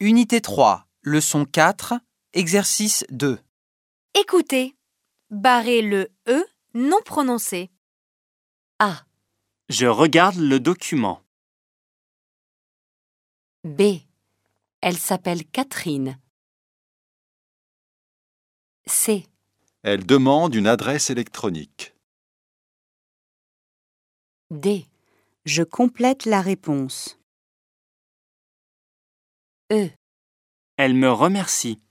Unité 3, leçon 4, exercice 2. Écoutez. Barrez le E non prononcé. A, Je regarde le document. B. Elle s'appelle Catherine. C. Elle demande une adresse électronique. D. Je complète la réponse. E. Elle me remercie.